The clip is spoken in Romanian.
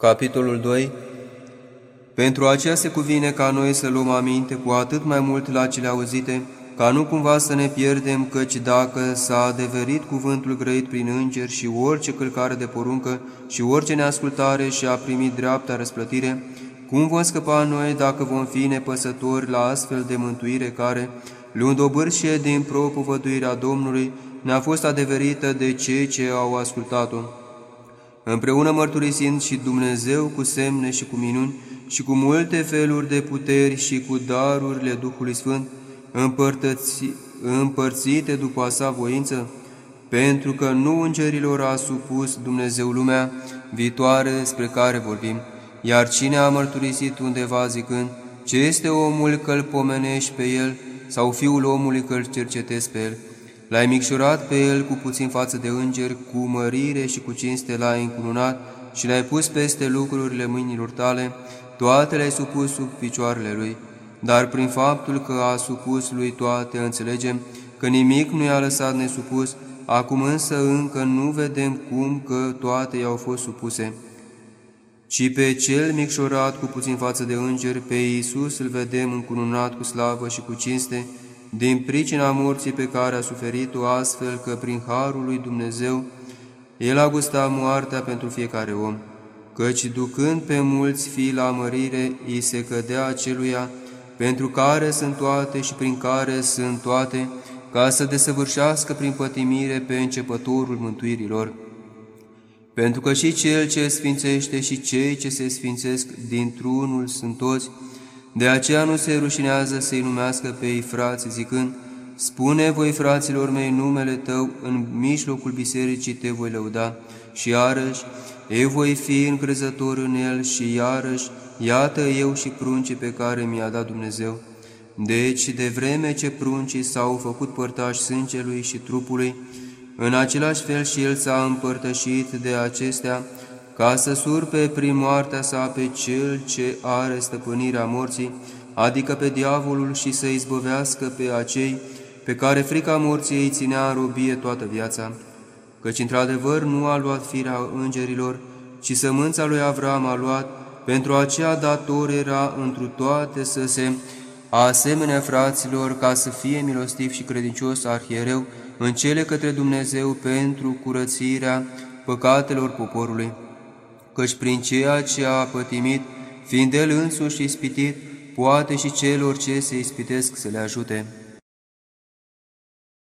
Capitolul 2 Pentru aceea se cuvine ca noi să luăm aminte cu atât mai mult la cele auzite, ca nu cumva să ne pierdem, căci dacă s-a adeverit cuvântul grăit prin îngeri și orice călcare de poruncă și orice neascultare și a primit dreapta răsplătire, cum vom scăpa noi dacă vom fi nepăsători la astfel de mântuire care, luând o bârșie din propovăduirea Domnului, ne-a fost adeverită de cei ce au ascultat-o? Împreună mărturisind și Dumnezeu cu semne și cu minuni și cu multe feluri de puteri și cu darurile Duhului Sfânt, împărtăți, împărțite după a sa voință, pentru că nu îngerilor a supus Dumnezeu lumea viitoare despre care vorbim, iar cine a mărturisit undeva zicând, ce este omul că-l pomenești pe el, sau fiul omului că-l cercetezi pe el, L-ai micșorat pe el cu puțin față de îngeri, cu mărire și cu cinste l-ai încununat și l-ai pus peste lucrurile mâinilor tale, toate le-ai supus sub picioarele lui. Dar prin faptul că a supus lui toate, înțelegem că nimic nu i-a lăsat nesupus, acum însă încă nu vedem cum că toate i-au fost supuse. Ci pe cel micșorat cu puțin față de îngeri, pe Iisus îl vedem încununat cu slavă și cu cinste, din pricina morții pe care a suferit-o astfel că prin harul lui Dumnezeu el a gustat moartea pentru fiecare om, căci ducând pe mulți fii la mărire, îi se cădea aceluia pentru care sunt toate și prin care sunt toate, ca să desăvârșească prin pătimire pe începătorul mântuirilor. Pentru că și cel ce sfințește și cei ce se sfințesc dintr-unul sunt toți, de aceea nu se rușinează să-i numească pe ei frați, zicând, Spune voi, fraților mei, numele Tău, în mijlocul bisericii te voi lăuda. Și iarăși, eu voi fi încrezător în El și iarăși, iată eu și pruncii pe care mi-a dat Dumnezeu. Deci, de vreme ce pruncii s-au făcut părtași sângelui și trupului, în același fel și El s-a împărtășit de acestea, ca să surpe prin moartea sa pe cel ce are stăpânirea morții, adică pe diavolul și să izbăvească pe acei pe care frica morții îi ținea în robie toată viața, căci într-adevăr nu a luat firea îngerilor, ci sămânța lui Avram a luat, pentru aceea dator era întru toate să se asemenea fraților ca să fie milostiv și credincios arhiereu în cele către Dumnezeu pentru curățirea păcatelor poporului căci prin ceea ce a pătimit, fiind el însuși ispitit, poate și celor ce se ispitesc să le ajute.